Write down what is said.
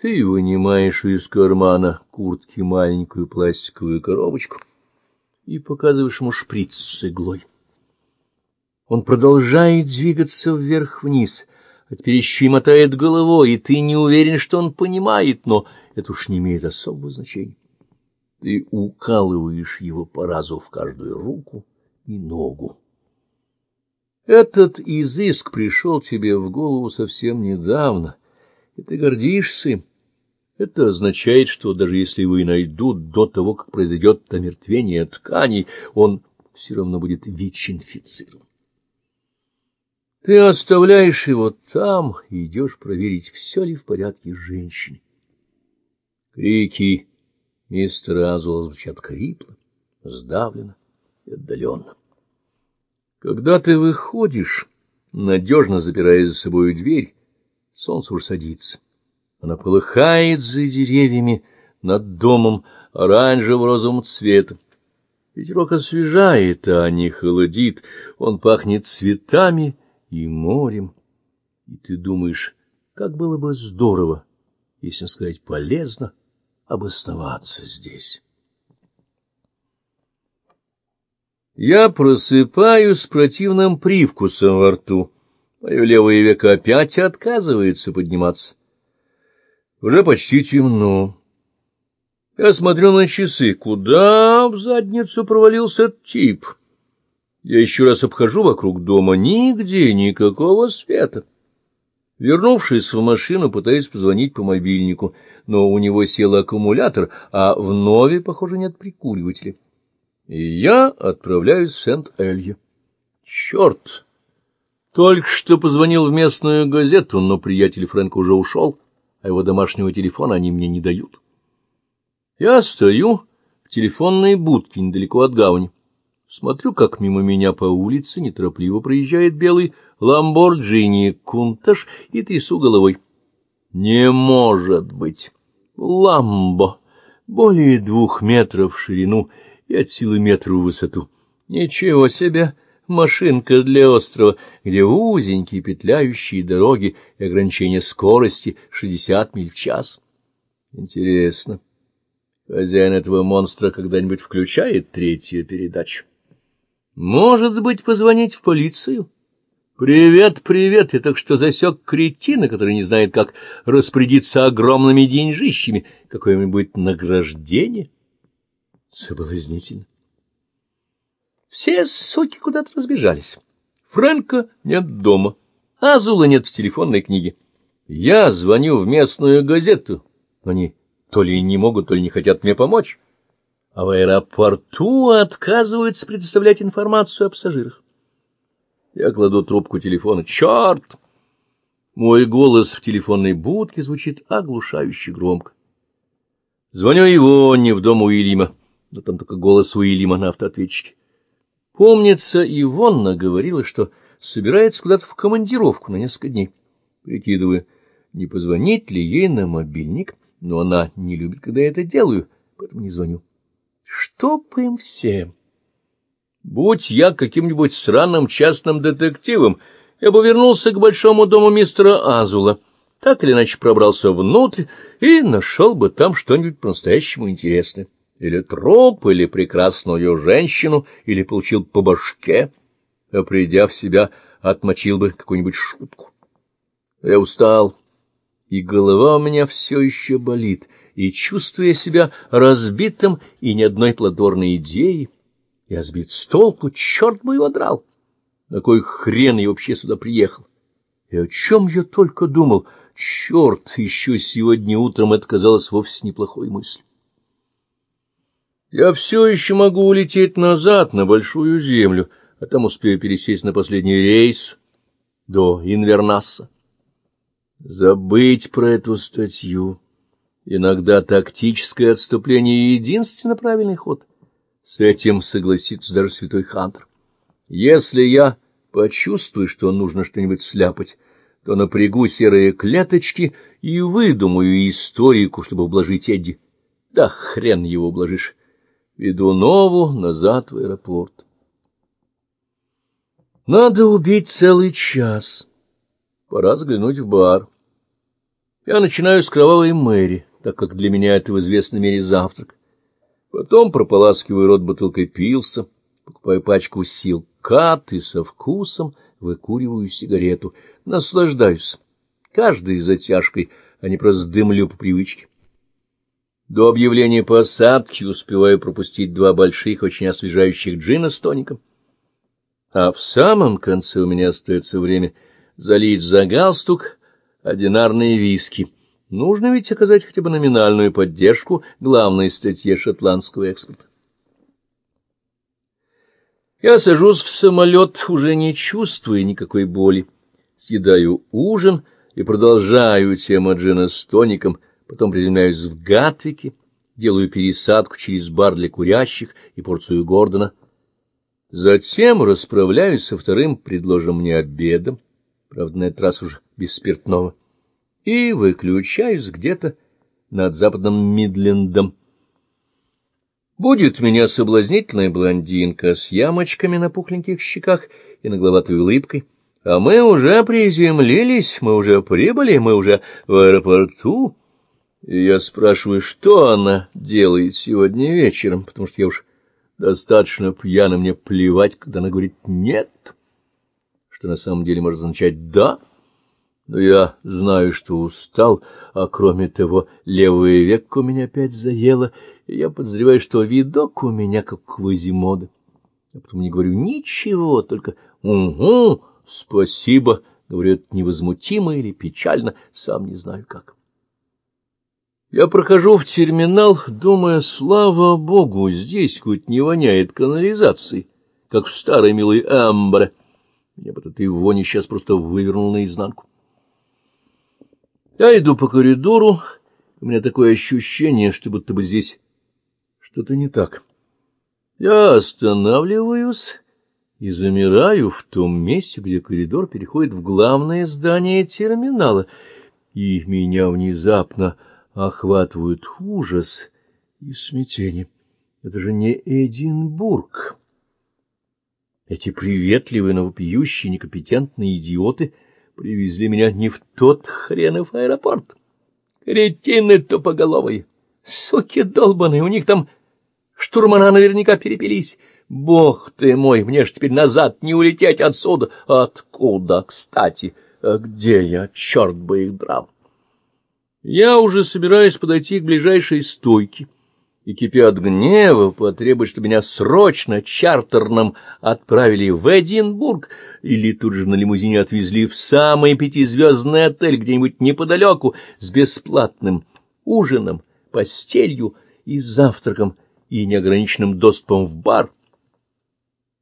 Ты вынимаешь из кармана куртки маленькую пластиковую коробочку и показываешь ему шприц с иглой. Он продолжает двигаться вверх-вниз, а теперь еще и мотает головой, и ты не уверен, что он понимает, но это уж не имеет особого значения. Ты укалываешь его по разу в каждую руку и ногу. Этот изыск пришел тебе в голову совсем недавно, и ты гордишься им. Это означает, что даже если его и найдут до того, как произойдет омертвение тканей, он все равно будет ВИЧ-инфицирован. Ты оставляешь его там и идешь проверить, все ли в порядке с женщиной. Крики мистера Азула звучат хрипло, сдавленно и отдаленно. Когда ты выходишь, надежно запирая за собой дверь, солнце уж садится. Она полыхает за деревьями над домом оранжево-розовым цветом. Ветерок освежает, а не холодит. Он пахнет цветами и морем. И ты думаешь, как было бы здорово, если сказать полезно, обосноваться здесь. Я просыпаюсь с противным привкусом во рту. Мое левое веко опять отказывается подниматься. Уже почти темно. Я смотрю на часы. Куда в задницу провалился тип? Я еще раз обхожу вокруг дома. Нигде никакого света. Вернувшись в машину, пытаюсь позвонить по мобильнику, но у него сел аккумулятор, а в Нове, похоже, нет прикуривателя. И я отправляюсь в Сент-Элье. Черт! Только что позвонил в местную газету, но приятель Фрэнк уже ушел его домашнего телефона они мне не дают. Я стою в телефонной будке недалеко от гавани. Смотрю, как мимо меня по улице неторопливо проезжает белый ламборджини Кунташ и трясу головой. Не может быть! Ламбо! Более двух метров в ширину и от силы метра в высоту. Ничего себе! Машинка для острова, где узенькие петляющие дороги и ограничение скорости 60 миль в час. Интересно, хозяин этого монстра когда-нибудь включает третью передачу? Может быть, позвонить в полицию? Привет, привет, я так что засек кретина, который не знает, как распорядиться огромными деньжищами. Какое-нибудь награждение? Соблазнительно. Все суки куда-то разбежались. Фрэнка нет дома, Азула нет в телефонной книге. Я звоню в местную газету, но они то ли не могут, то ли не хотят мне помочь. А в аэропорту отказываются предоставлять информацию о пассажирах. Я кладу трубку телефона. Черт! Мой голос в телефонной будке звучит оглушающе громко. Звоню его не в дом Уильяма, но там только голос Уильяма на автоответчике. Помнится, Ивонна говорила, что собирается куда-то в командировку на несколько дней. Прикидываю, не позвонить ли ей на мобильник, но она не любит, когда я это делаю, поэтому не звоню. Чтоб им всем! Будь я каким-нибудь сраным частным детективом, я бы вернулся к большому дому мистера Азула, так или иначе пробрался внутрь и нашел бы там что-нибудь по-настоящему интересное или труп, или прекрасную женщину, или получил по башке, а придя в себя, отмочил бы какую-нибудь шутку. Я устал, и голова у меня все еще болит, и, чувствуя себя разбитым и ни одной плодорной идеи, я сбит с толку, черт бы его драл. На кой хрен я вообще сюда приехал? И о чем я только думал? Черт, еще сегодня утром это казалось вовсе неплохой мыслью. Я все еще могу улететь назад на Большую Землю, а там успею пересесть на последний рейс до Инвернасса. Забыть про эту статью. Иногда тактическое отступление — единственно правильный ход. С этим согласится даже святой Хантер. Если я почувствую, что нужно что-нибудь сляпать, то напрягу серые клеточки и выдумаю историку, чтобы ублажить Эдди. Да хрен его ублажишь. Веду Нову назад в аэропорт. Надо убить целый час. Пора взглянуть в бар. Я начинаю с кровавой Мэри, так как для меня это в известной мере завтрак. Потом прополаскиваю рот бутылкой пилса, покупаю пачку силкат и со вкусом выкуриваю сигарету. Наслаждаюсь. Каждой затяжкой, а не просто дымлю по привычке. До объявления посадки успеваю пропустить два больших, очень освежающих джина с тоником. А в самом конце у меня остается время залить за галстук одинарные виски. Нужно ведь оказать хотя бы номинальную поддержку главной статье шотландского экспорта. Я сажусь в самолет, уже не чувствуя никакой боли. Съедаю ужин и продолжаю тему джина с тоником, потом приземляюсь в Гатвике, делаю пересадку через бар для курящих и порцию Гордона. Затем расправляюсь со вторым предложенным мне обедом, правда, на этот раз уже без спиртного, и выключаюсь где-то над западным Мидлендом. Будет меня соблазнительная блондинка с ямочками на пухленьких щеках и нагловатой улыбкой, а мы уже приземлились, мы уже прибыли, мы уже в аэропорту. И я спрашиваю, что она делает сегодня вечером, потому что я уж достаточно пьяна, мне плевать, когда она говорит «нет», что на самом деле может означать «да». Но я знаю, что устал, а кроме того, левое веко у меня опять заело, и я подозреваю, что видок у меня как Квазимода. Я потом не говорю ничего, только «угу», «спасибо», говорю это невозмутимо или печально, сам не знаю как. Я прохожу в терминал, думая, слава богу, здесь хоть не воняет канализацией, как в старой милой Амбре. Меня под этой вони сейчас просто вывернул наизнанку. Я иду по коридору, у меня такое ощущение, что будто бы здесь что-то не так. Я останавливаюсь и замираю в том месте, где коридор переходит в главное здание терминала, и меня внезапно охватывают ужас и смятение. Это же не Эдинбург. Эти приветливые, но вопиющие, некомпетентные идиоты — привезли меня не в тот хренов аэропорт. Кретины тупоголовые, суки долбаные, у них там штурмана наверняка перепились. Бог ты мой, мне ж теперь назад не улететь отсюда. Откуда, кстати? А где я? Черт бы их драл. Я уже собираюсь подойти к ближайшей стойке и, кипя от гнева, потребует, чтобы меня срочно чартерном отправили в Эдинбург или тут же на лимузине отвезли в самый пятизвездный отель где-нибудь неподалеку с бесплатным ужином, постелью и завтраком и неограниченным доступом в бар.